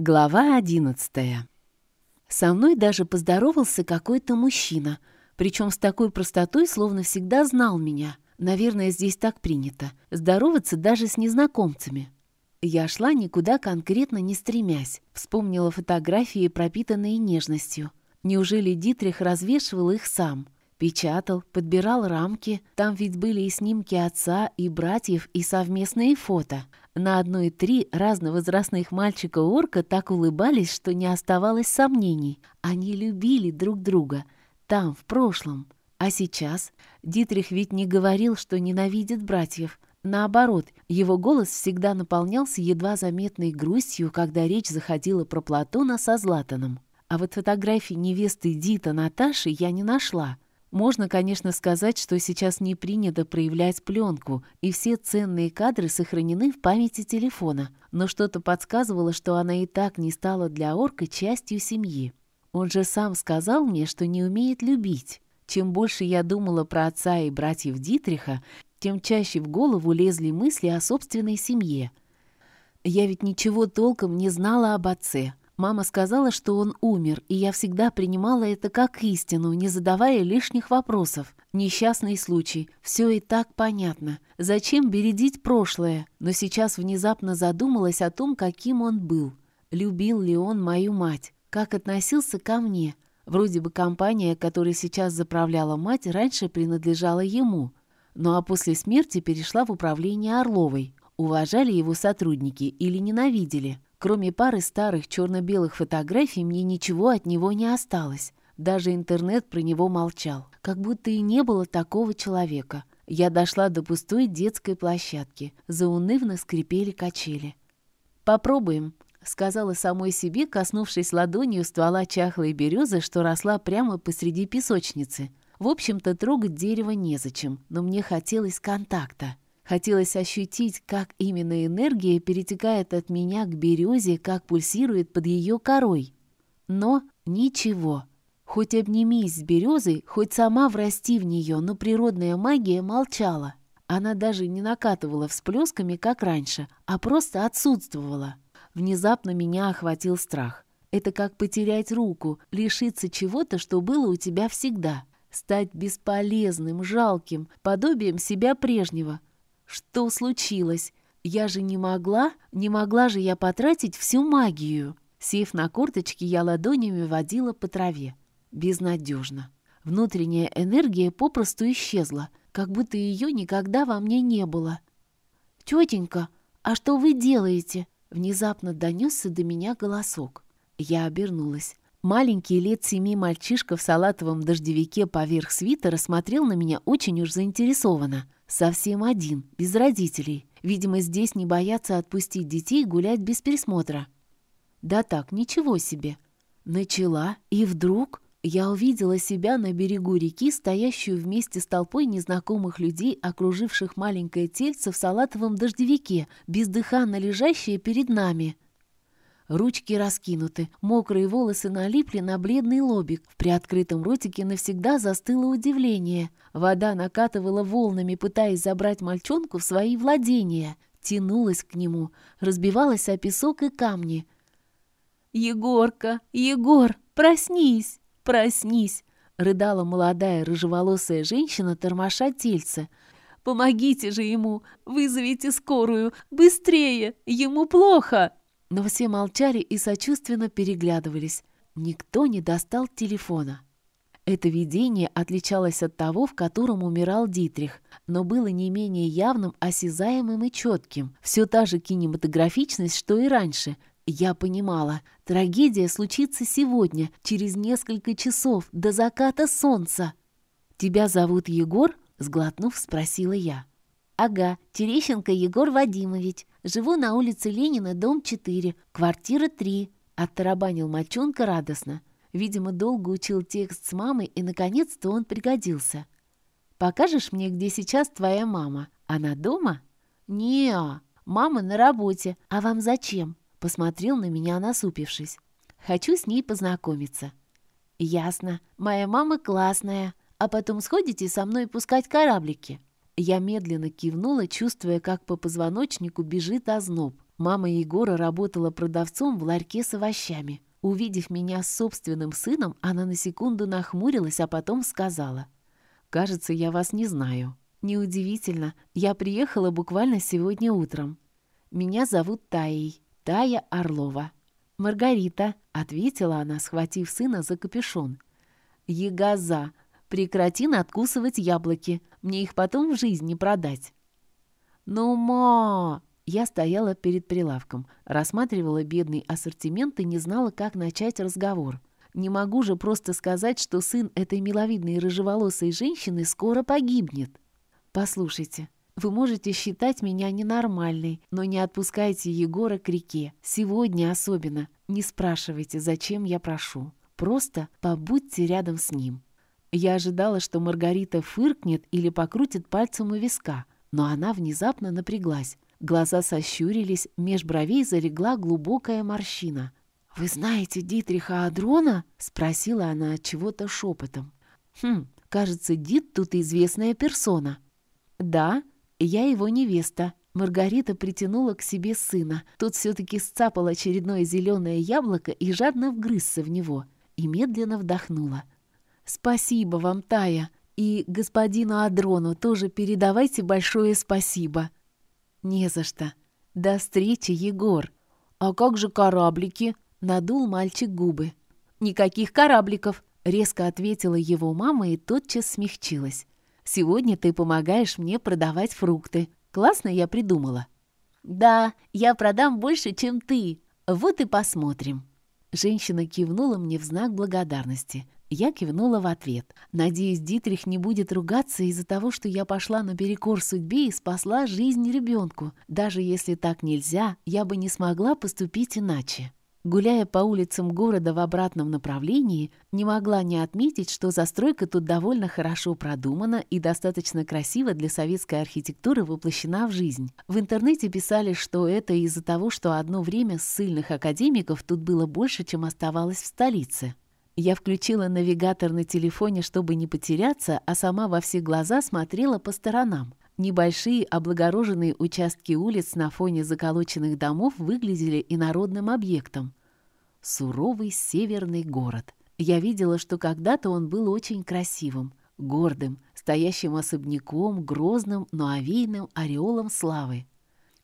Глава одиннадцатая. Со мной даже поздоровался какой-то мужчина, причем с такой простотой, словно всегда знал меня. Наверное, здесь так принято. Здороваться даже с незнакомцами. Я шла никуда конкретно не стремясь. Вспомнила фотографии, пропитанные нежностью. Неужели Дитрих развешивал их сам? Печатал, подбирал рамки. Там ведь были и снимки отца, и братьев, и совместные фото. На одной три разновозрастных мальчика-орка так улыбались, что не оставалось сомнений. Они любили друг друга. Там, в прошлом. А сейчас? Дитрих ведь не говорил, что ненавидит братьев. Наоборот, его голос всегда наполнялся едва заметной грустью, когда речь заходила про Платона со Златаном. А вот фотографии невесты Дита Наташи я не нашла. Можно, конечно, сказать, что сейчас не принято проявлять пленку, и все ценные кадры сохранены в памяти телефона, но что-то подсказывало, что она и так не стала для орка частью семьи. Он же сам сказал мне, что не умеет любить. Чем больше я думала про отца и братьев Дитриха, тем чаще в голову лезли мысли о собственной семье. Я ведь ничего толком не знала об отце, Мама сказала, что он умер, и я всегда принимала это как истину, не задавая лишних вопросов. Несчастный случай. Все и так понятно. Зачем бередить прошлое? Но сейчас внезапно задумалась о том, каким он был. Любил ли он мою мать? Как относился ко мне? Вроде бы компания, которой сейчас заправляла мать, раньше принадлежала ему. Ну а после смерти перешла в управление Орловой. Уважали его сотрудники или ненавидели? Кроме пары старых черно-белых фотографий, мне ничего от него не осталось. Даже интернет про него молчал. Как будто и не было такого человека. Я дошла до пустой детской площадки. Заунывно скрипели качели. «Попробуем», — сказала самой себе, коснувшись ладонью ствола чахлой березы, что росла прямо посреди песочницы. В общем-то, трогать дерево незачем, но мне хотелось контакта. Хотелось ощутить, как именно энергия перетекает от меня к березе, как пульсирует под ее корой. Но ничего. Хоть обнимись с березой, хоть сама врасти в нее, но природная магия молчала. Она даже не накатывала всплесками, как раньше, а просто отсутствовала. Внезапно меня охватил страх. Это как потерять руку, лишиться чего-то, что было у тебя всегда. Стать бесполезным, жалким, подобием себя прежнего, что случилось? Я же не могла, не могла же я потратить всю магию. Сев на корточки, я ладонями водила по траве. Безнадежно. Внутренняя энергия попросту исчезла, как будто ее никогда во мне не было. «Тетенька, а что вы делаете?» Внезапно донесся до меня голосок. Я обернулась. Маленький лет семи мальчишка в салатовом дождевике поверх свитера смотрел на меня очень уж заинтересованно. Совсем один, без родителей. Видимо, здесь не боятся отпустить детей гулять без присмотра. Да так, ничего себе. Начала, и вдруг я увидела себя на берегу реки, стоящую вместе с толпой незнакомых людей, окруживших маленькое тельце в салатовом дождевике, бездыханно лежащее перед нами — Ручки раскинуты, мокрые волосы налипли на бледный лобик. В приоткрытом ротике навсегда застыло удивление. Вода накатывала волнами, пытаясь забрать мальчонку в свои владения. Тянулась к нему, разбивалась о песок и камни. «Егорка! Егор! Проснись! Проснись!» рыдала молодая рыжеволосая женщина, тормоша тельце. «Помогите же ему! Вызовите скорую! Быстрее! Ему плохо!» Но все молчали и сочувственно переглядывались. Никто не достал телефона. Это видение отличалось от того, в котором умирал Дитрих, но было не менее явным, осязаемым и четким. Все та же кинематографичность, что и раньше. Я понимала, трагедия случится сегодня, через несколько часов, до заката солнца. «Тебя зовут Егор?» — сглотнув, спросила я. «Ага, Терещенко Егор Вадимович. Живу на улице Ленина, дом 4, квартира 3», — оттарабанил мальчонка радостно. Видимо, долго учил текст с мамой, и, наконец-то, он пригодился. «Покажешь мне, где сейчас твоя мама? Она дома?» не мама на работе. А вам зачем?» — посмотрел на меня, насупившись. «Хочу с ней познакомиться». «Ясно. Моя мама классная. А потом сходите со мной пускать кораблики?» Я медленно кивнула, чувствуя, как по позвоночнику бежит озноб. Мама Егора работала продавцом в ларьке с овощами. Увидев меня с собственным сыном, она на секунду нахмурилась, а потом сказала. «Кажется, я вас не знаю». «Неудивительно. Я приехала буквально сегодня утром. Меня зовут Таей. Тая Орлова». «Маргарита», — ответила она, схватив сына за капюшон. «Егоза, прекрати надкусывать яблоки. Мне их потом в жизни продать». «Ну, ма!» Я стояла перед прилавком, рассматривала бедный ассортимент и не знала, как начать разговор. Не могу же просто сказать, что сын этой миловидной рыжеволосой женщины скоро погибнет. Послушайте, вы можете считать меня ненормальной, но не отпускайте Егора к реке. Сегодня особенно. Не спрашивайте, зачем я прошу. Просто побудьте рядом с ним. Я ожидала, что Маргарита фыркнет или покрутит пальцем у виска, но она внезапно напряглась. Глаза сощурились, меж бровей залегла глубокая морщина. «Вы знаете Дитриха Адрона?» — спросила она от чего-то шепотом. «Хм, кажется, Дит тут известная персона». «Да, я его невеста». Маргарита притянула к себе сына. Тот все-таки сцапал очередное зеленое яблоко и жадно вгрызся в него. И медленно вдохнула. «Спасибо вам, Тая. И господину Адрону тоже передавайте большое спасибо». «Не за что. До встречи, Егор». «А как же кораблики?» — надул мальчик губы. «Никаких корабликов», — резко ответила его мама и тотчас смягчилась. «Сегодня ты помогаешь мне продавать фрукты. Классно я придумала». «Да, я продам больше, чем ты. Вот и посмотрим». Женщина кивнула мне в знак благодарности. Я кивнула в ответ. Надеюсь, Дитрих не будет ругаться из-за того, что я пошла наперекор судьбе и спасла жизнь ребенку. Даже если так нельзя, я бы не смогла поступить иначе. Гуляя по улицам города в обратном направлении, не могла не отметить, что застройка тут довольно хорошо продумана и достаточно красиво для советской архитектуры воплощена в жизнь. В интернете писали, что это из-за того, что одно время ссыльных академиков тут было больше, чем оставалось в столице. Я включила навигатор на телефоне, чтобы не потеряться, а сама во все глаза смотрела по сторонам. Небольшие облагороженные участки улиц на фоне заколоченных домов выглядели инородным объектом. Суровый северный город. Я видела, что когда-то он был очень красивым, гордым, стоящим особняком, грозным, но овейным ореолом славы.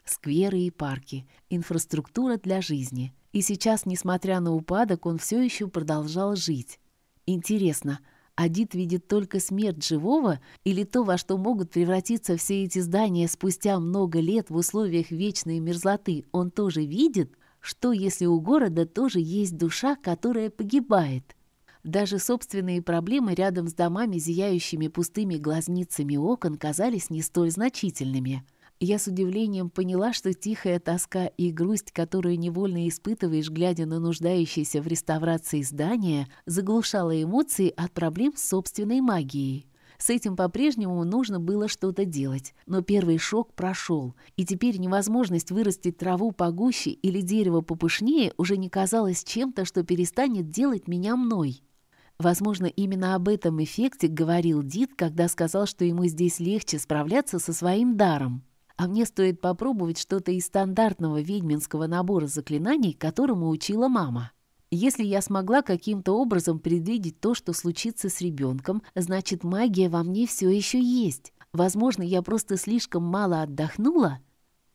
Скверы и парки, инфраструктура для жизни — и сейчас, несмотря на упадок, он все еще продолжал жить. Интересно, Адит видит только смерть живого или то, во что могут превратиться все эти здания спустя много лет в условиях вечной мерзлоты, он тоже видит? Что, если у города тоже есть душа, которая погибает? Даже собственные проблемы рядом с домами, зияющими пустыми глазницами окон, казались не столь значительными. Я с удивлением поняла, что тихая тоска и грусть, которую невольно испытываешь, глядя на нуждающееся в реставрации здание, заглушала эмоции от проблем с собственной магией. С этим по-прежнему нужно было что-то делать, но первый шок прошел, и теперь невозможность вырастить траву погуще или дерево попышнее уже не казалось чем-то, что перестанет делать меня мной. Возможно, именно об этом эффекте говорил Дид, когда сказал, что ему здесь легче справляться со своим даром. А мне стоит попробовать что-то из стандартного ведьминского набора заклинаний, которому учила мама. Если я смогла каким-то образом предвидеть то, что случится с ребенком, значит, магия во мне все еще есть. Возможно, я просто слишком мало отдохнула.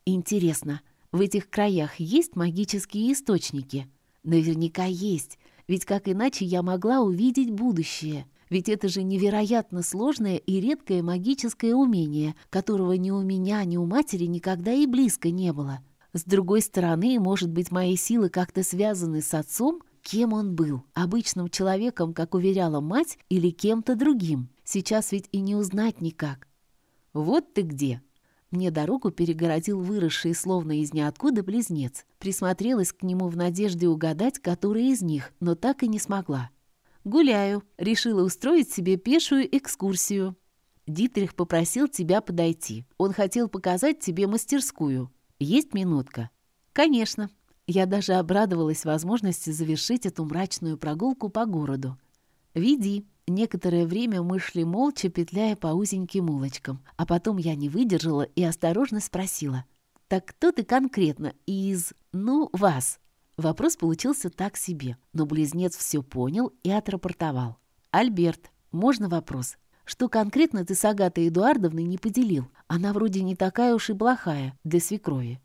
Интересно, в этих краях есть магические источники? Наверняка есть, ведь как иначе я могла увидеть будущее — ведь это же невероятно сложное и редкое магическое умение, которого ни у меня, ни у матери никогда и близко не было. С другой стороны, может быть, мои силы как-то связаны с отцом? Кем он был? Обычным человеком, как уверяла мать, или кем-то другим? Сейчас ведь и не узнать никак. «Вот ты где!» Мне дорогу перегородил выросший словно из ниоткуда близнец. Присмотрелась к нему в надежде угадать, который из них, но так и не смогла. «Гуляю. Решила устроить себе пешую экскурсию». «Дитрих попросил тебя подойти. Он хотел показать тебе мастерскую. Есть минутка?» «Конечно». Я даже обрадовалась возможности завершить эту мрачную прогулку по городу. «Веди». Некоторое время мы шли молча, петляя по узеньким улочкам, а потом я не выдержала и осторожно спросила. Так кто ты конкретно из, ну, вас?» Вопрос получился так себе, но близнец все понял и отрапортовал. «Альберт, можно вопрос? Что конкретно ты с Агатой Эдуардовной не поделил? Она вроде не такая уж и плохая для свекрови».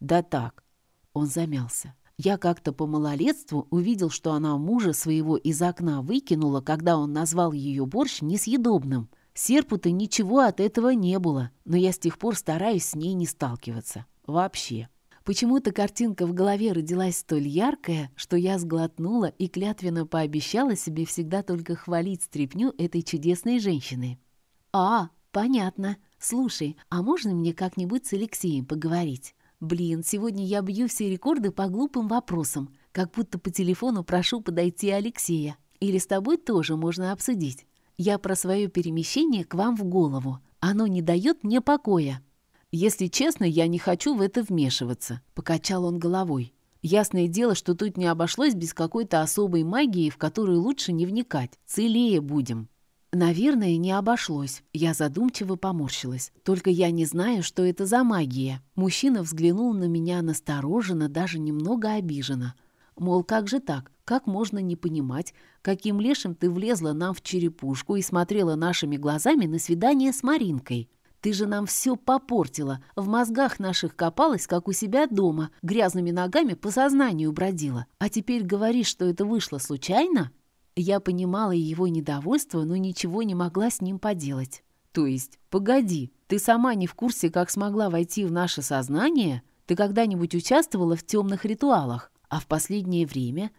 «Да так». Он замялся. Я как-то по малолетству увидел, что она мужа своего из окна выкинула, когда он назвал ее борщ несъедобным. Серпу-то ничего от этого не было, но я с тех пор стараюсь с ней не сталкиваться. Вообще. Почему-то картинка в голове родилась столь яркая, что я сглотнула и клятвенно пообещала себе всегда только хвалить стряпню этой чудесной женщины. «А, понятно. Слушай, а можно мне как-нибудь с Алексеем поговорить? Блин, сегодня я бью все рекорды по глупым вопросам, как будто по телефону прошу подойти Алексея. Или с тобой тоже можно обсудить. Я про свое перемещение к вам в голову. Оно не дает мне покоя. Если честно, я не хочу в это вмешиваться, покачал он головой. Ясное дело, что тут не обошлось без какой-то особой магии, в которую лучше не вникать. Целее будем. Наверное, не обошлось. Я задумчиво поморщилась. Только я не знаю, что это за магия. Мужчина взглянул на меня настороженно, даже немного обиженно. Мол, как же так? Как можно не понимать, каким лешим ты влезла нам в черепушку и смотрела нашими глазами на свидание с Маринкой? Ты же нам все попортила, в мозгах наших копалась, как у себя дома, грязными ногами по сознанию бродила. А теперь говоришь, что это вышло случайно?» Я понимала его недовольство, но ничего не могла с ним поделать. То есть, погоди, ты сама не в курсе, как смогла войти в наше сознание? Ты когда-нибудь участвовала в темных ритуалах? А в последнее время?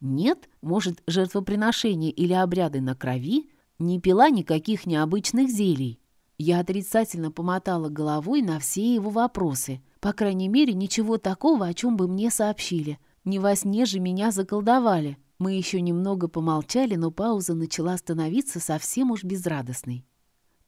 Нет? Может, жертвоприношения или обряды на крови? Не пила никаких необычных зелий? Я отрицательно помотала головой на все его вопросы. По крайней мере, ничего такого, о чем бы мне сообщили. Не во сне же меня заколдовали. Мы еще немного помолчали, но пауза начала становиться совсем уж безрадостной.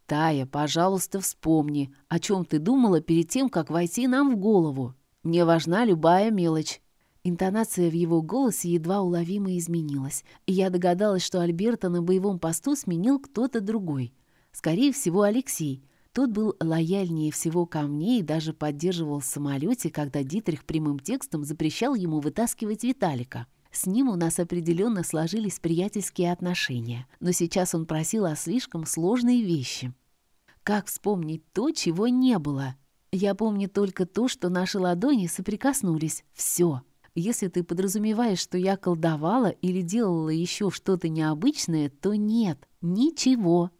«Тая, пожалуйста, вспомни, о чем ты думала перед тем, как войти нам в голову. Мне важна любая мелочь». Интонация в его голосе едва уловимо изменилась, и я догадалась, что Альберта на боевом посту сменил кто-то другой. Скорее всего, Алексей. Тот был лояльнее всего ко мне и даже поддерживал в самолете, когда Дитрих прямым текстом запрещал ему вытаскивать Виталика. С ним у нас определенно сложились приятельские отношения, но сейчас он просил о слишком сложной вещи. Как вспомнить то, чего не было? Я помню только то, что наши ладони соприкоснулись. Все. Если ты подразумеваешь, что я колдовала или делала еще что-то необычное, то нет, ничего.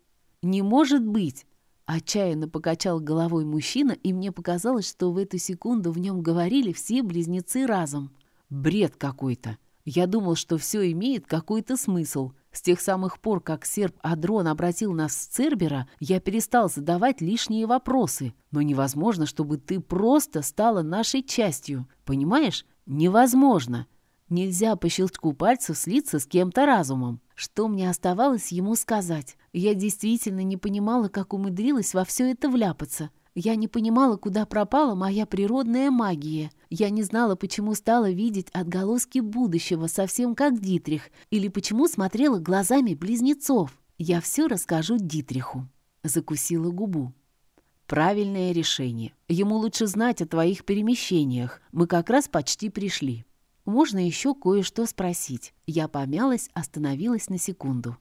Не может быть. Отчаянно покачал головой мужчина, и мне показалось, что в эту секунду в нем говорили все близнецы разом. Бред какой-то. Я думал, что все имеет какой-то смысл. С тех самых пор, как серб Адрон обратил нас с Цербера, я перестал задавать лишние вопросы. Но невозможно, чтобы ты просто стала нашей частью. Понимаешь? Невозможно. Нельзя по щелчку пальцев слиться с кем-то разумом. Что мне оставалось ему сказать? Я действительно не понимала, как умудрилась во все это вляпаться. Я не понимала, куда пропала моя природная магия. Я не знала, почему стала видеть отголоски будущего, совсем как Дитрих, или почему смотрела глазами близнецов. Я все расскажу Дитриху. Закусила губу. Правильное решение. Ему лучше знать о твоих перемещениях. Мы как раз почти пришли. Можно еще кое-что спросить. Я помялась, остановилась на секунду.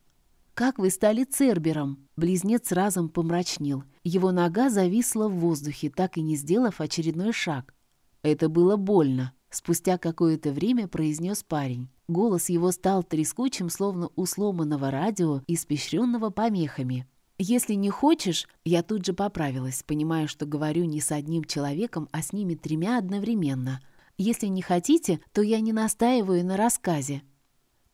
«Как вы стали Цербером?» Близнец разом помрачнел. Его нога зависла в воздухе, так и не сделав очередной шаг. «Это было больно», — спустя какое-то время произнес парень. Голос его стал трескучим, словно у сломанного радио, испещренного помехами. «Если не хочешь...» Я тут же поправилась, понимая, что говорю не с одним человеком, а с ними тремя одновременно. «Если не хотите, то я не настаиваю на рассказе».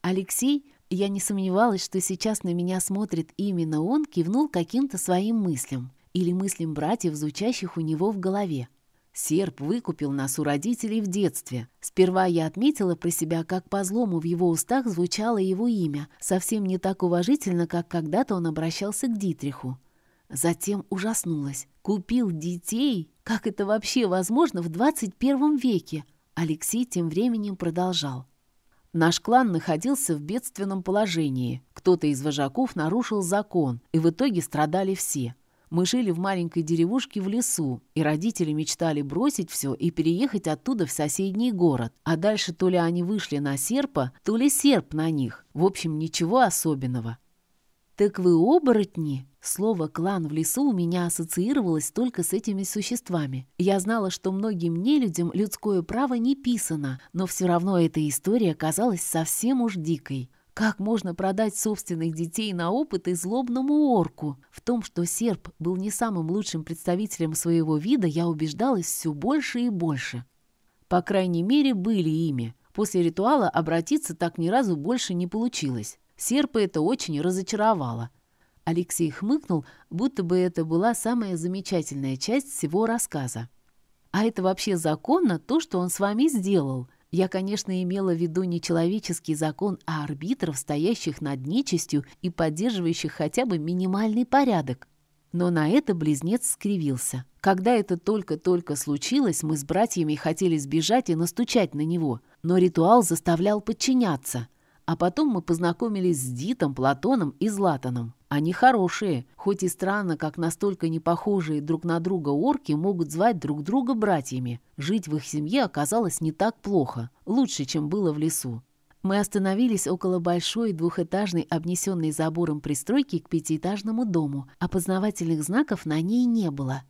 Алексей я не сомневалась, что сейчас на меня смотрит именно он, кивнул каким-то своим мыслям или мыслям братьев, звучащих у него в голове. Серп выкупил нас у родителей в детстве. Сперва я отметила про себя, как по злому в его устах звучало его имя, совсем не так уважительно, как когда-то он обращался к Дитриху. Затем ужаснулась. Купил детей? Как это вообще возможно в 21 веке? Алексей тем временем продолжал. Наш клан находился в бедственном положении. Кто-то из вожаков нарушил закон, и в итоге страдали все. Мы жили в маленькой деревушке в лесу, и родители мечтали бросить все и переехать оттуда в соседний город. А дальше то ли они вышли на серпа, то ли серп на них. В общем, ничего особенного. «Так вы оборотни?» Слово «клан» в лесу у меня ассоциировалось только с этими существами. Я знала, что многим нелюдям людское право не писано, но все равно эта история казалась совсем уж дикой. Как можно продать собственных детей на опыт и злобному орку? В том, что серп был не самым лучшим представителем своего вида, я убеждалась все больше и больше. По крайней мере, были ими. После ритуала обратиться так ни разу больше не получилось. Серпа это очень разочаровало. Алексей хмыкнул, будто бы это была самая замечательная часть всего рассказа. «А это вообще законно, то, что он с вами сделал?» Я, конечно, имела в виду не человеческий закон, а арбитров, стоящих над нечистью и поддерживающих хотя бы минимальный порядок. Но на это близнец скривился. Когда это только-только случилось, мы с братьями хотели сбежать и настучать на него, но ритуал заставлял подчиняться — а потом мы познакомились с Дитом, Платоном и Златаном. Они хорошие, хоть и странно, как настолько непохожие друг на друга орки могут звать друг друга братьями. Жить в их семье оказалось не так плохо, лучше, чем было в лесу. Мы остановились около большой двухэтажной, обнесенной забором пристройки к пятиэтажному дому. Опознавательных знаков на ней не было.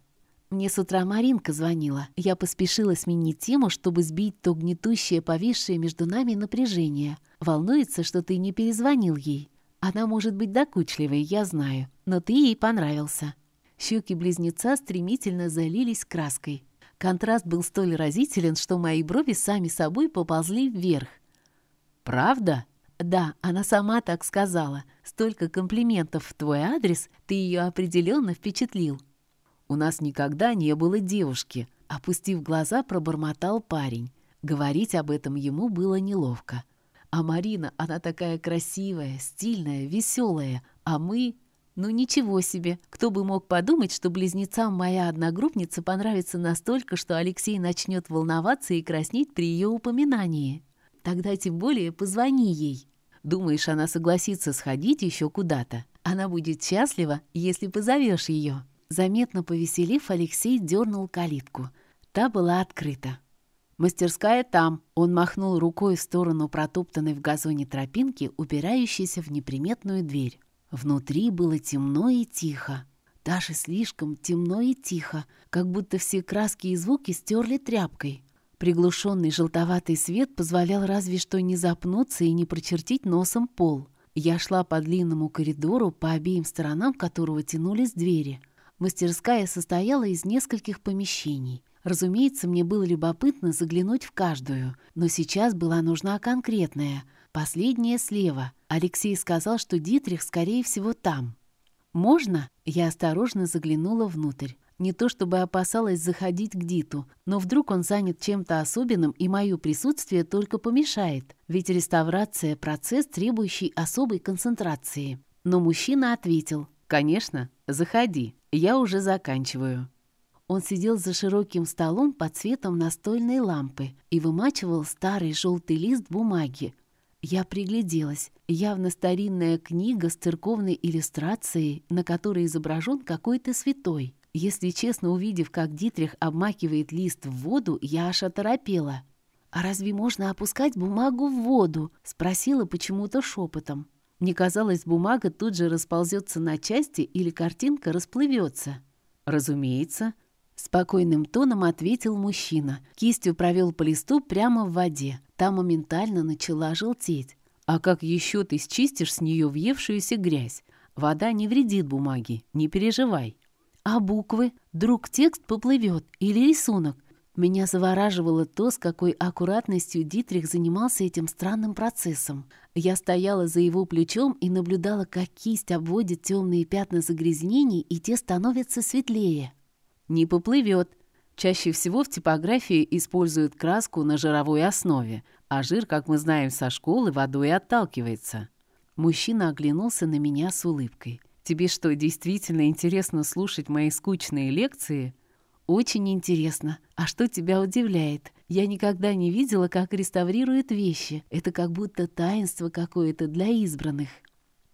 Мне с утра Маринка звонила. Я поспешила сменить тему, чтобы сбить то гнетущее, повисшее между нами напряжение. Волнуется, что ты не перезвонил ей. Она может быть докучливой, я знаю, но ты ей понравился». Щеки близнеца стремительно залились краской. Контраст был столь разителен, что мои брови сами собой поползли вверх. «Правда?» «Да, она сама так сказала. Столько комплиментов в твой адрес, ты ее определенно впечатлил». У нас никогда не было девушки», — опустив глаза, пробормотал парень. Говорить об этом ему было неловко. «А Марина, она такая красивая, стильная, веселая, а мы...» «Ну ничего себе! Кто бы мог подумать, что близнецам моя одногруппница понравится настолько, что Алексей начнет волноваться и краснеть при ее упоминании? Тогда тем более позвони ей. Думаешь, она согласится сходить еще куда-то? Она будет счастлива, если позовешь ее». Заметно повеселив, Алексей дернул калитку. Та была открыта. «Мастерская там!» Он махнул рукой в сторону протоптанной в газоне тропинки, упирающейся в неприметную дверь. Внутри было темно и тихо. Даже слишком темно и тихо, как будто все краски и звуки стерли тряпкой. Приглушенный желтоватый свет позволял разве что не запнуться и не прочертить носом пол. Я шла по длинному коридору, по обеим сторонам которого тянулись двери. Мастерская состояла из нескольких помещений. Разумеется, мне было любопытно заглянуть в каждую, но сейчас была нужна конкретная. Последняя слева. Алексей сказал, что Дитрих, скорее всего, там. «Можно?» Я осторожно заглянула внутрь. Не то чтобы опасалась заходить к Диту, но вдруг он занят чем-то особенным, и мое присутствие только помешает, ведь реставрация – процесс, требующий особой концентрации. Но мужчина ответил «Конечно, заходи». Я уже заканчиваю». Он сидел за широким столом под светом настольной лампы и вымачивал старый желтый лист бумаги. Я пригляделась. Явно старинная книга с церковной иллюстрацией, на которой изображен какой-то святой. Если честно, увидев, как Дитрих обмакивает лист в воду, я аж оторопела. «А разве можно опускать бумагу в воду?» — спросила почему-то шепотом. Мне казалось, бумага тут же расползется на части или картинка расплывется. «Разумеется», — спокойным тоном ответил мужчина. Кистью провел по листу прямо в воде. Та моментально начала желтеть. «А как еще ты счистишь с нее въевшуюся грязь? Вода не вредит бумаге, не переживай». «А буквы? Вдруг текст поплывет? Или рисунок? Меня завораживало то, с какой аккуратностью Дитрих занимался этим странным процессом. Я стояла за его плечом и наблюдала, как кисть обводит темные пятна загрязнений, и те становятся светлее. Не поплывет. Чаще всего в типографии используют краску на жировой основе, а жир, как мы знаем со школы, водой отталкивается. Мужчина оглянулся на меня с улыбкой. «Тебе что, действительно интересно слушать мои скучные лекции?» «Очень интересно. А что тебя удивляет? Я никогда не видела, как реставрируют вещи. Это как будто таинство какое-то для избранных».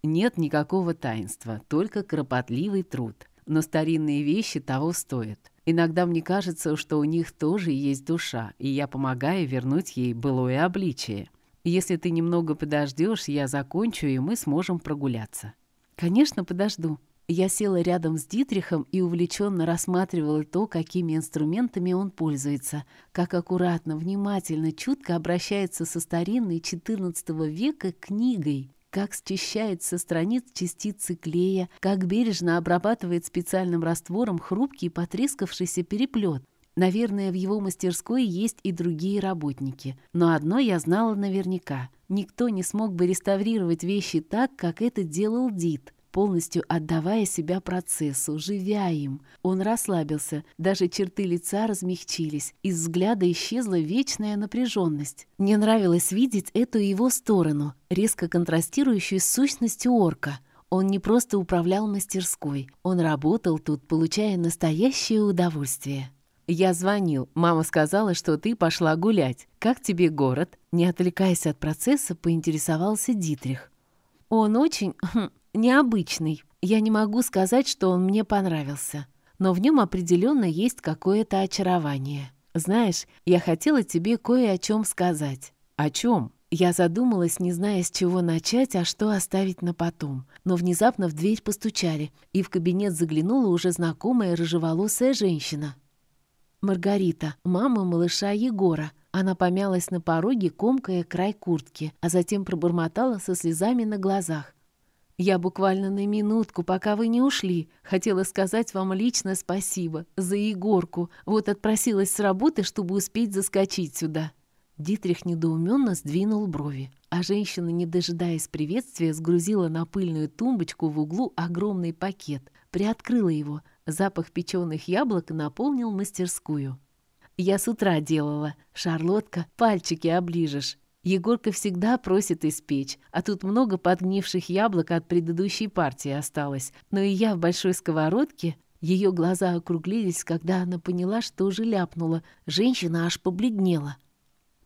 «Нет никакого таинства, только кропотливый труд. Но старинные вещи того стоят. Иногда мне кажется, что у них тоже есть душа, и я помогаю вернуть ей былое обличие. Если ты немного подождешь, я закончу, и мы сможем прогуляться». «Конечно, подожду». Я села рядом с Дитрихом и увлеченно рассматривала то, какими инструментами он пользуется, как аккуратно, внимательно, чутко обращается со старинной XIV века книгой, как счищает со страниц частицы клея, как бережно обрабатывает специальным раствором хрупкий потрескавшийся переплет. Наверное, в его мастерской есть и другие работники. Но одно я знала наверняка. Никто не смог бы реставрировать вещи так, как это делал Дид полностью отдавая себя процессу, живя им. Он расслабился, даже черты лица размягчились, из взгляда исчезла вечная напряженность. Мне нравилось видеть эту его сторону, резко контрастирующую с сущностью орка. Он не просто управлял мастерской, он работал тут, получая настоящее удовольствие. «Я звонил. Мама сказала, что ты пошла гулять. Как тебе город?» Не отвлекаясь от процесса, поинтересовался Дитрих. «Он очень хм, необычный. Я не могу сказать, что он мне понравился. Но в нем определенно есть какое-то очарование. Знаешь, я хотела тебе кое о чем сказать. О чем? Я задумалась, не зная, с чего начать, а что оставить на потом. Но внезапно в дверь постучали, и в кабинет заглянула уже знакомая рыжеволосая женщина. Маргарита, мама малыша Егора. Она помялась на пороге, комкая край куртки, а затем пробормотала со слезами на глазах. Я буквально на минутку, пока вы не ушли, хотела сказать вам лично спасибо за Егорку. Вот отпросилась с работы, чтобы успеть заскочить сюда». Дитрих недоуменно сдвинул брови, а женщина, не дожидаясь приветствия, сгрузила на пыльную тумбочку в углу огромный пакет, приоткрыла его. Запах печеных яблок наполнил мастерскую. «Я с утра делала. Шарлотка, пальчики оближешь. Егорка всегда просит испечь, а тут много подгнивших яблок от предыдущей партии осталось. Но и я в большой сковородке... Ее глаза округлились, когда она поняла, что уже ляпнула. Женщина аж побледнела.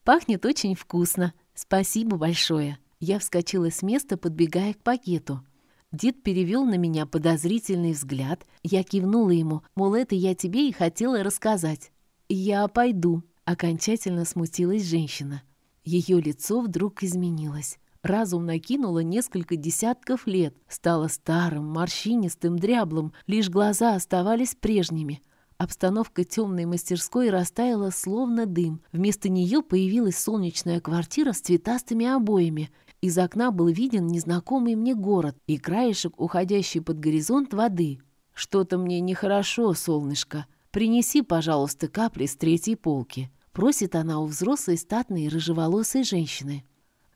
«Пахнет очень вкусно. Спасибо большое». Я вскочила с места, подбегая к пакету. Дед перевел на меня подозрительный взгляд. Я кивнула ему, мол, это я тебе и хотела рассказать. «Я пойду», — окончательно смутилась женщина. Ее лицо вдруг изменилось. Разум накинуло несколько десятков лет, стало старым, морщинистым, дряблым, лишь глаза оставались прежними. Обстановка темной мастерской растаяла словно дым. Вместо нее появилась солнечная квартира с цветастыми обоями. Из окна был виден незнакомый мне город и краешек, уходящий под горизонт воды. «Что-то мне нехорошо, солнышко. Принеси, пожалуйста, капли с третьей полки». Просит она у взрослой статной рыжеволосой женщины.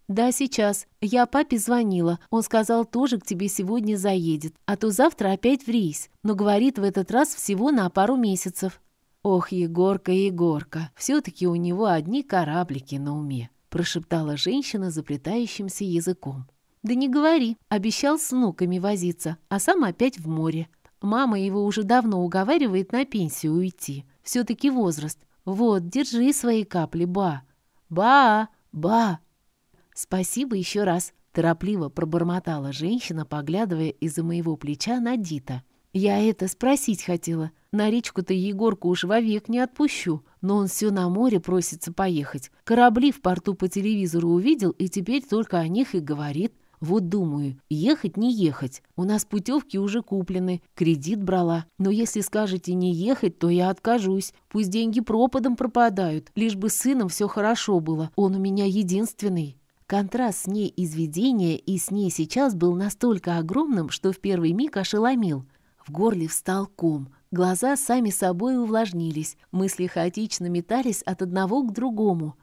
«Да, сейчас. Я папе звонила. Он сказал, тоже к тебе сегодня заедет. А то завтра опять в рейс. Но говорит в этот раз всего на пару месяцев». «Ох, Егорка, Егорка, все-таки у него одни кораблики на уме», прошептала женщина заплетающимся языком. «Да не говори. Обещал с внуками возиться, а сам опять в море. Мама его уже давно уговаривает на пенсию уйти. Все-таки возраст. Вот, держи свои капли, ба. Ба, ба. Спасибо еще раз, торопливо пробормотала женщина, поглядывая из-за моего плеча на Дита. Я это спросить хотела. На речку-то Егорку уж вовек не отпущу, но он все на море просится поехать. Корабли в порту по телевизору увидел и теперь только о них и говорит. Вот думаю, ехать не ехать. У нас путевки уже куплены, кредит брала. Но если скажете не ехать, то я откажусь. Пусть деньги пропадом пропадают, лишь бы с сыном все хорошо было. Он у меня единственный. Контраст с ней из видения и с ней сейчас был настолько огромным, что в первый миг ошеломил. В горле встал ком. Глаза сами собой увлажнились, мысли хаотично метались от одного к другому.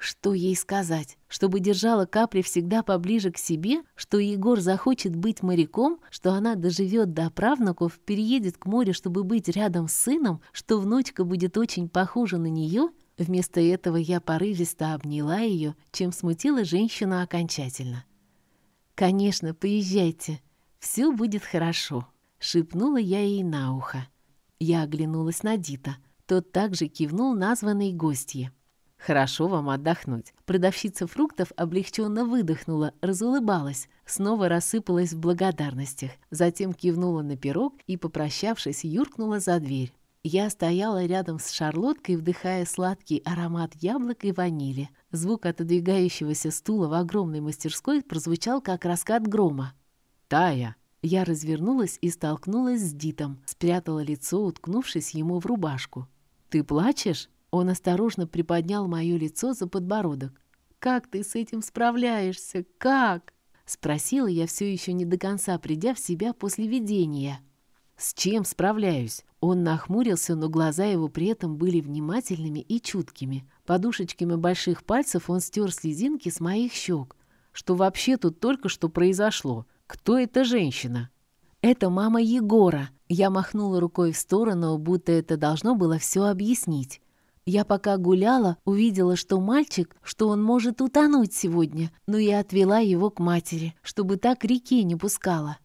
Что ей сказать? Чтобы держала капли всегда поближе к себе? Что Егор захочет быть моряком? Что она доживет до правнуков, переедет к морю, чтобы быть рядом с сыном? Что внучка будет очень похожа на нее? Вместо этого я порывисто обняла ее, чем смутила женщину окончательно. «Конечно, поезжайте. Все будет хорошо», — шепнула я ей на ухо. Я оглянулась на Дита. Тот также кивнул названной гостье. Хорошо вам отдохнуть. Продавщица фруктов облегченно выдохнула, разулыбалась, снова рассыпалась в благодарностях, затем кивнула на пирог и, попрощавшись, юркнула за дверь. Я стояла рядом с шарлоткой, вдыхая сладкий аромат яблок и ванили. Звук отодвигающегося стула в огромной мастерской прозвучал, как раскат грома. «Тая!» Я развернулась и столкнулась с Дитом, спрятала лицо, уткнувшись ему в рубашку. «Ты плачешь?» Он осторожно приподнял мое лицо за подбородок. «Как ты с этим справляешься? Как?» Спросила я все еще не до конца, придя в себя после видения. «С чем справляюсь?» Он нахмурился, но глаза его при этом были внимательными и чуткими. Подушечками больших пальцев он стер слезинки с моих щек. «Что вообще тут только что произошло? Кто эта женщина?» «Это мама Егора». Я махнула рукой в сторону, будто это должно было все объяснить. Я пока гуляла, увидела, что мальчик, что он может утонуть сегодня, но я отвела его к матери, чтобы так реки не пускала.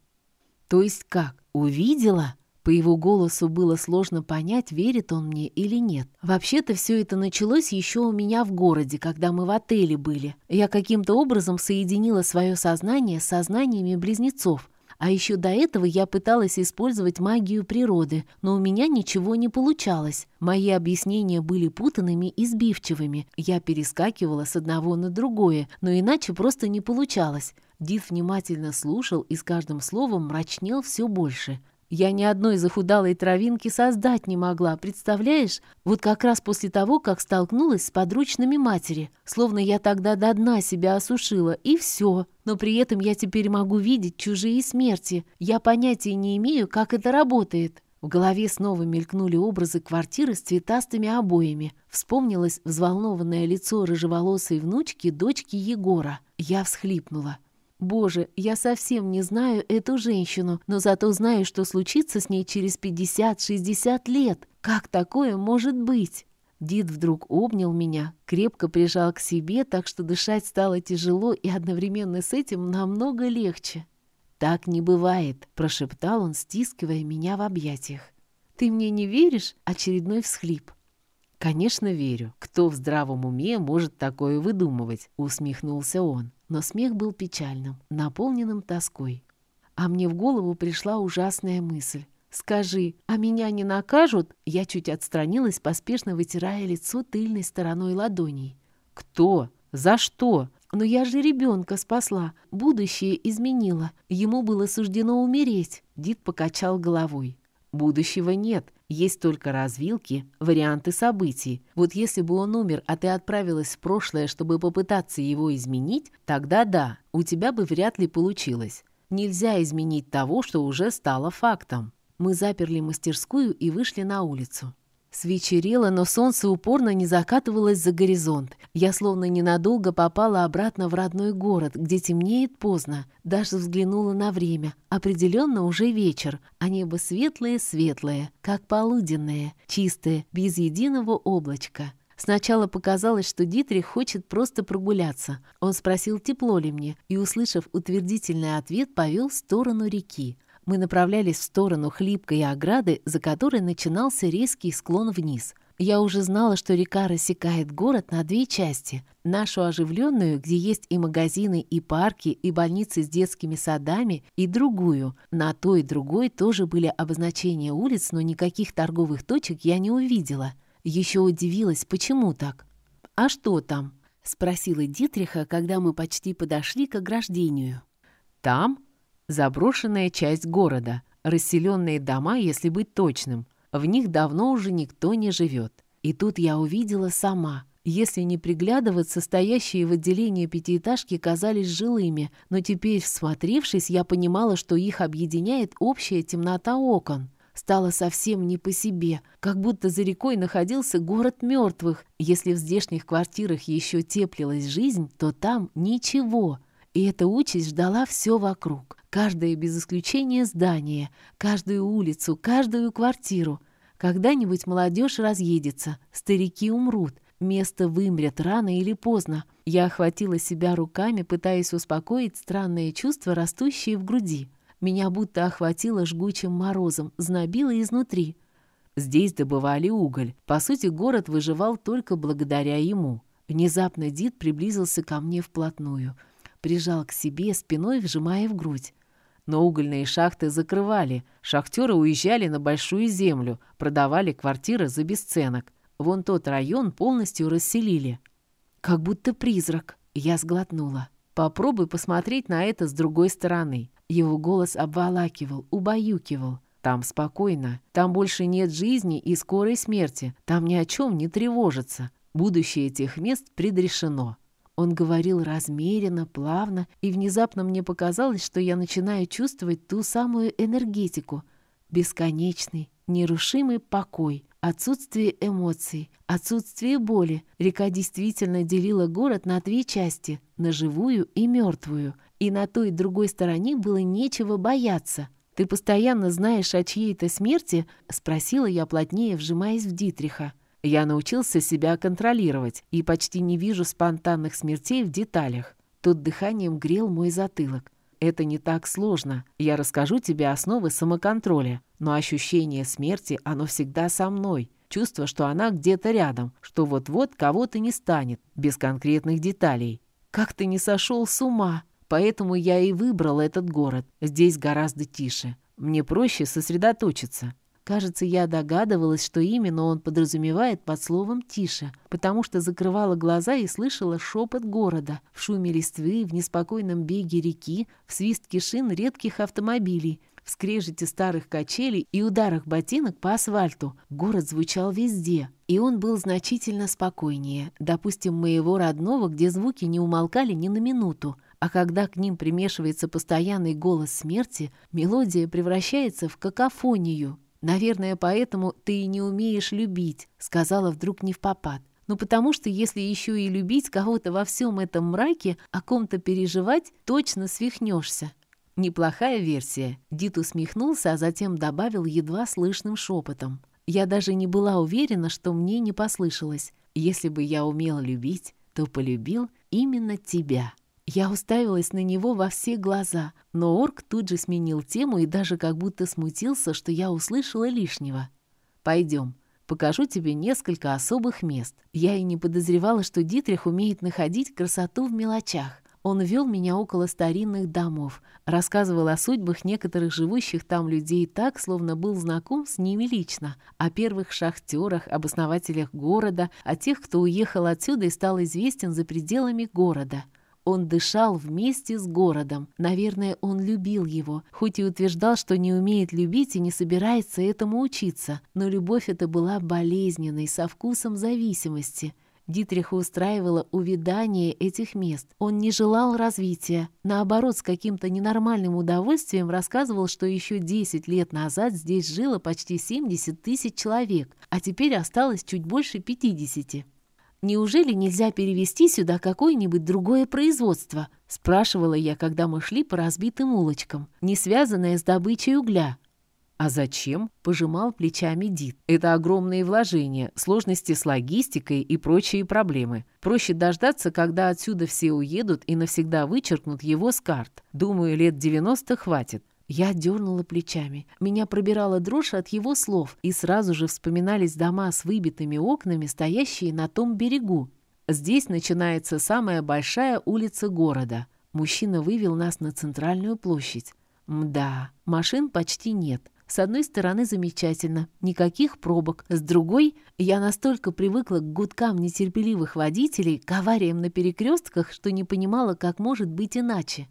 То есть как? Увидела? По его голосу было сложно понять, верит он мне или нет. Вообще-то все это началось еще у меня в городе, когда мы в отеле были. Я каким-то образом соединила свое сознание с сознаниями близнецов, а еще до этого я пыталась использовать магию природы, но у меня ничего не получалось. Мои объяснения были путанными и сбивчивыми. Я перескакивала с одного на другое, но иначе просто не получалось. Дид внимательно слушал и с каждым словом мрачнел все больше. Я ни одной захудалой травинки создать не могла, представляешь? Вот как раз после того, как столкнулась с подручными матери. Словно я тогда до дна себя осушила, и все. Но при этом я теперь могу видеть чужие смерти. Я понятия не имею, как это работает. В голове снова мелькнули образы квартиры с цветастыми обоями. Вспомнилось взволнованное лицо рыжеволосой внучки, дочки Егора. Я всхлипнула. Боже, я совсем не знаю эту женщину, но зато знаю, что случится с ней через 50-60 лет. Как такое может быть? Дид вдруг обнял меня, крепко прижал к себе, так что дышать стало тяжело и одновременно с этим намного легче. «Так не бывает», — прошептал он, стискивая меня в объятиях. «Ты мне не веришь?» — очередной всхлип. «Конечно верю. Кто в здравом уме может такое выдумывать?» — усмехнулся он но смех был печальным, наполненным тоской. А мне в голову пришла ужасная мысль. «Скажи, а меня не накажут?» Я чуть отстранилась, поспешно вытирая лицо тыльной стороной ладоней. «Кто? За что?» «Но я же ребенка спасла, будущее изменила. Ему было суждено умереть», — Дид покачал головой. «Будущего нет. Есть только развилки, варианты событий. Вот если бы он умер, а ты отправилась в прошлое, чтобы попытаться его изменить, тогда да, у тебя бы вряд ли получилось. Нельзя изменить того, что уже стало фактом. Мы заперли мастерскую и вышли на улицу. Свечерело, но солнце упорно не закатывалось за горизонт. Я словно ненадолго попала обратно в родной город, где темнеет поздно. Даже взглянула на время. Определенно уже вечер, а небо светлое-светлое, как полуденное, чистое, без единого облачка. Сначала показалось, что Дитрих хочет просто прогуляться. Он спросил, тепло ли мне, и, услышав утвердительный ответ, повел в сторону реки. Мы направлялись в сторону хлипкой ограды, за которой начинался резкий склон вниз. Я уже знала, что река рассекает город на две части. Нашу оживленную, где есть и магазины, и парки, и больницы с детскими садами, и другую. На той и другой тоже были обозначения улиц, но никаких торговых точек я не увидела. Еще удивилась, почему так. «А что там?» — спросила Дитриха, когда мы почти подошли к ограждению. «Там?» Заброшенная часть города, расселенные дома, если быть точным. В них давно уже никто не живет. И тут я увидела сама. Если не приглядываться, стоящие в отделении пятиэтажки казались жилыми, но теперь, всмотревшись, я понимала, что их объединяет общая темнота окон. Стало совсем не по себе, как будто за рекой находился город мертвых. Если в здешних квартирах еще теплилась жизнь, то там ничего. И эта участь ждала все вокруг. Каждое без исключения здание, каждую улицу, каждую квартиру. Когда-нибудь молодежь разъедется, старики умрут, место вымрет рано или поздно. Я охватила себя руками, пытаясь успокоить странные чувства, растущие в груди. Меня будто охватило жгучим морозом, знобило изнутри. Здесь добывали уголь. По сути, город выживал только благодаря ему. Внезапно Дид приблизился ко мне вплотную. Прижал к себе, спиной вжимая в грудь. Но угольные шахты закрывали, шахтеры уезжали на большую землю, продавали квартиры за бесценок. Вон тот район полностью расселили. Как будто призрак. Я сглотнула. Попробуй посмотреть на это с другой стороны. Его голос обволакивал, убаюкивал. Там спокойно. Там больше нет жизни и скорой смерти. Там ни о чем не тревожится. Будущее этих мест предрешено. Он говорил размеренно, плавно, и внезапно мне показалось, что я начинаю чувствовать ту самую энергетику. Бесконечный, нерушимый покой, отсутствие эмоций, отсутствие боли. Река действительно делила город на две части — на живую и мертвую. И на той и другой стороне было нечего бояться. «Ты постоянно знаешь о чьей-то смерти?» — спросила я плотнее, вжимаясь в Дитриха. Я научился себя контролировать и почти не вижу спонтанных смертей в деталях. Тут дыханием грел мой затылок. Это не так сложно. Я расскажу тебе основы самоконтроля. Но ощущение смерти, оно всегда со мной. Чувство, что она где-то рядом, что вот-вот кого-то не станет, без конкретных деталей. Как ты не сошел с ума? Поэтому я и выбрал этот город. Здесь гораздо тише. Мне проще сосредоточиться. Кажется, я догадывалась, что именно он подразумевает под словом «тише», потому что закрывала глаза и слышала шепот города в шуме листвы, в неспокойном беге реки, в свистке шин редких автомобилей, в скрежете старых качелей и ударах ботинок по асфальту. Город звучал везде, и он был значительно спокойнее, допустим, моего родного, где звуки не умолкали ни на минуту, а когда к ним примешивается постоянный голос смерти, мелодия превращается в какофонию. «Наверное, поэтому ты и не умеешь любить», — сказала вдруг не в попад. «Ну потому что если еще и любить кого-то во всем этом мраке, о ком-то переживать, точно свихнешься». Неплохая версия. Дит усмехнулся, а затем добавил едва слышным шепотом. Я даже не была уверена, что мне не послышалось. Если бы я умела любить, то полюбил именно тебя. Я уставилась на него во все глаза, но орк тут же сменил тему и даже как будто смутился, что я услышала лишнего. «Пойдем, покажу тебе несколько особых мест. Я и не подозревала, что Дитрих умеет находить красоту в мелочах. Он вел меня около старинных домов, рассказывал о судьбах некоторых живущих там людей так, словно был знаком с ними лично, о первых шахтерах, об основателях города, о тех, кто уехал отсюда и стал известен за пределами города. Он дышал вместе с городом. Наверное, он любил его, хоть и утверждал, что не умеет любить и не собирается этому учиться. Но любовь эта была болезненной, со вкусом зависимости. Дитриха устраивало увядание этих мест. Он не желал развития. Наоборот, с каким-то ненормальным удовольствием рассказывал, что еще 10 лет назад здесь жило почти 70 тысяч человек, а теперь осталось чуть больше 50. «Неужели нельзя перевести сюда какое-нибудь другое производство?» — спрашивала я, когда мы шли по разбитым улочкам, не связанное с добычей угля. «А зачем?» — пожимал плечами Дид. «Это огромные вложения, сложности с логистикой и прочие проблемы. Проще дождаться, когда отсюда все уедут и навсегда вычеркнут его с карт. Думаю, лет 90 хватит. Я дернула плечами. Меня пробирала дрожь от его слов, и сразу же вспоминались дома с выбитыми окнами, стоящие на том берегу. Здесь начинается самая большая улица города. Мужчина вывел нас на центральную площадь. Мда, машин почти нет. С одной стороны замечательно, никаких пробок. С другой, я настолько привыкла к гудкам нетерпеливых водителей, к авариям на перекрестках, что не понимала, как может быть иначе.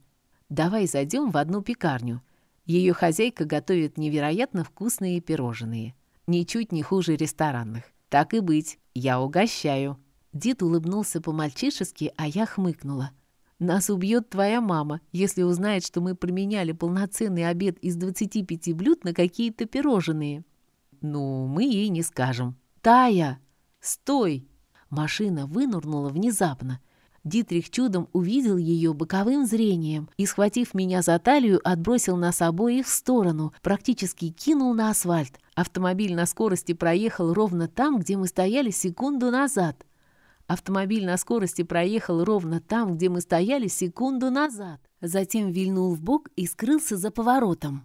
«Давай зайдем в одну пекарню», ее хозяйка готовит невероятно вкусные пирожные. Ничуть не хуже ресторанных. Так и быть, я угощаю». Дед улыбнулся по-мальчишески, а я хмыкнула. «Нас убьет твоя мама, если узнает, что мы променяли полноценный обед из 25 блюд на какие-то пирожные». «Ну, мы ей не скажем». «Тая! Стой!» Машина вынурнула внезапно. Дитрих чудом увидел ее боковым зрением и, схватив меня за талию, отбросил нас обоих в сторону, практически кинул на асфальт. Автомобиль на скорости проехал ровно там, где мы стояли секунду назад. Автомобиль на скорости проехал ровно там, где мы стояли секунду назад. Затем вильнул в бок и скрылся за поворотом.